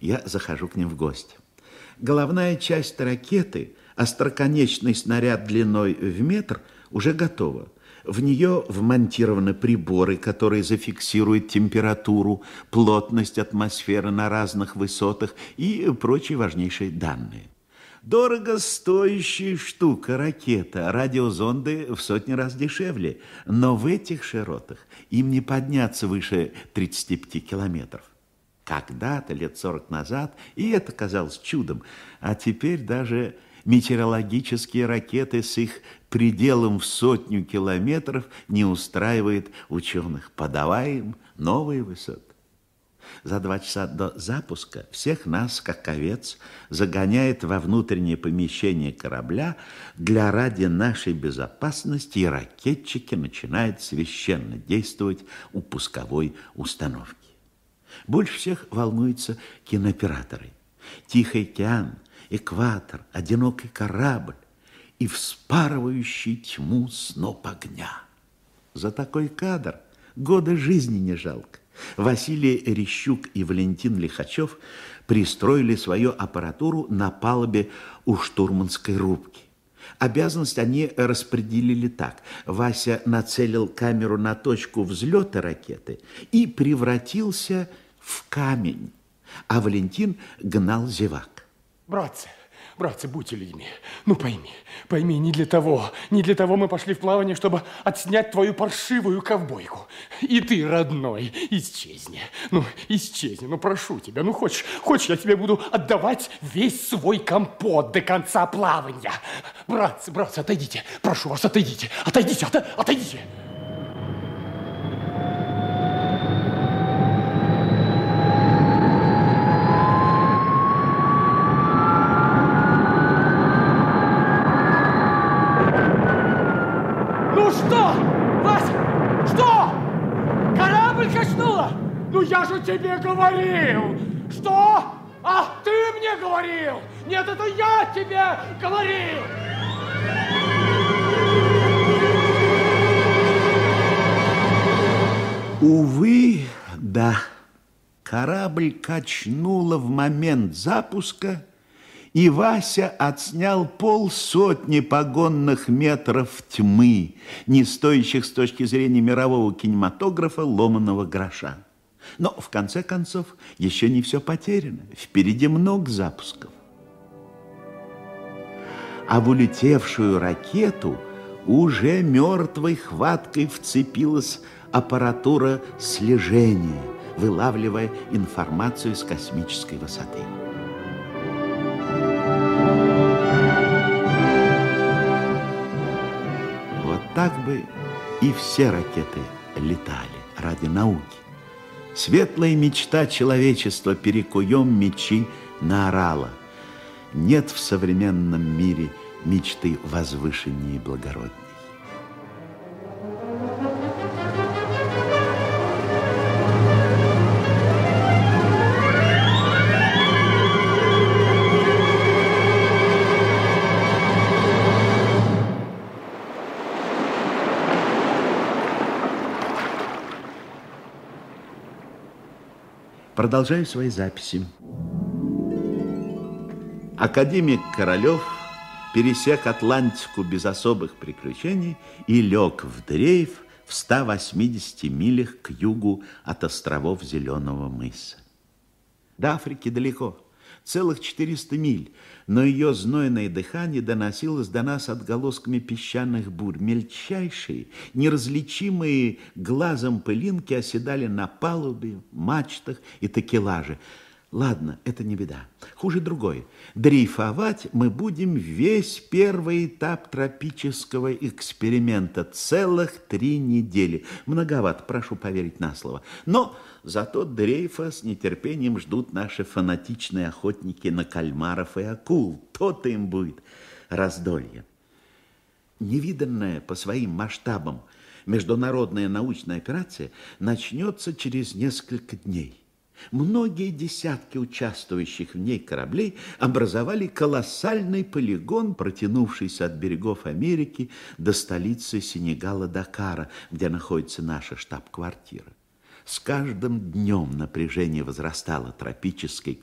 Я захожу к ним в гости. Головная часть ракеты, остроконечный снаряд длиной в метр, уже готова. В нее вмонтированы приборы, которые зафиксируют температуру, плотность атмосферы на разных высотах и прочие важнейшие данные. Дорого стоящая штука ракета, радиозонды в сотни раз дешевле, но в этих широтах им не подняться выше 35 километров. Когда-то, лет 40 назад, и это казалось чудом, а теперь даже метеорологические ракеты с их пределом в сотню километров не устраивает ученых. Подавай им новые высоты. За два часа до запуска всех нас, как овец, загоняет во внутреннее помещение корабля для ради нашей безопасности, и ракетчики начинают священно действовать у пусковой установки. Больше всех волнуются кинооператоры. Тихий океан, экватор, одинокий корабль и вспарывающий тьму сноп огня. За такой кадр года жизни не жалко. Василий Рещук и Валентин Лихачев пристроили свою аппаратуру на палубе у штурманской рубки. Обязанность они распределили так. Вася нацелил камеру на точку взлета ракеты и превратился в камень, а Валентин гнал зевак. Братцы, Братцы, будьте людьми. Ну пойми, пойми, не для того, не для того мы пошли в плавание, чтобы отснять твою паршивую ковбойку. И ты, родной, исчезни. Ну, исчезни, ну прошу тебя. Ну хочешь, хочешь, я тебе буду отдавать весь свой компот до конца плавания. Братцы, братцы, отойдите. Прошу вас, отойдите. Отойдите, от, отойдите. Тебе говорил! Что? А ты мне говорил! Нет, это я тебе говорил! Увы, да. Корабль качнуло в момент запуска, и Вася отснял полсотни погонных метров тьмы, не стоящих с точки зрения мирового кинематографа ломаного гроша. Но, в конце концов, еще не все потеряно. Впереди много запусков. А в улетевшую ракету уже мертвой хваткой вцепилась аппаратура слежения, вылавливая информацию с космической высоты. Вот так бы и все ракеты летали ради науки. Светлая мечта человечества перекуем мечи на орала. Нет в современном мире мечты возвышеннее и благородней. Продолжаю свои записи. Академик Королев пересек Атлантику без особых приключений и лег в дрейф в 180 милях к югу от островов Зеленого мыса. До Африки далеко целых 400 миль, но ее знойное дыхание доносилось до нас отголосками песчаных бурь. Мельчайшие, неразличимые глазом пылинки оседали на палубе, мачтах и такелаже – Ладно, это не беда. Хуже другое. Дрейфовать мы будем весь первый этап тропического эксперимента. Целых три недели. Многовато, прошу поверить на слово. Но зато дрейфа с нетерпением ждут наши фанатичные охотники на кальмаров и акул. То-то им будет раздолье. Невиданная по своим масштабам международная научная операция начнется через несколько дней. Многие десятки участвующих в ней кораблей образовали колоссальный полигон, протянувшийся от берегов Америки до столицы Сенегала Дакара, где находится наша штаб-квартира. С каждым днем напряжение возрастало, тропический эксперимент